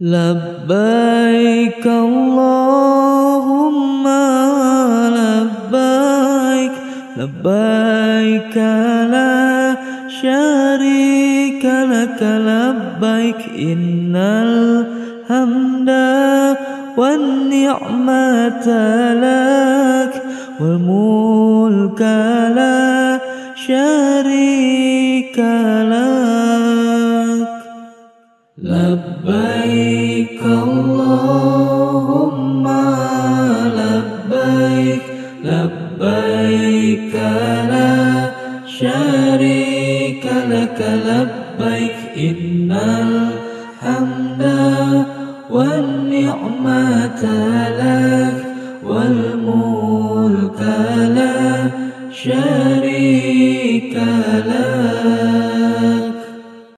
لبيك اللهم لبيك لبيك لا شريك لك لبيك إن الحمد والنعمة لك والملك لا شريك لك لبيك اللهم لبيك لبيك لا شريك لك لبيك إن الحمد والنعمة لك والملك لا شريك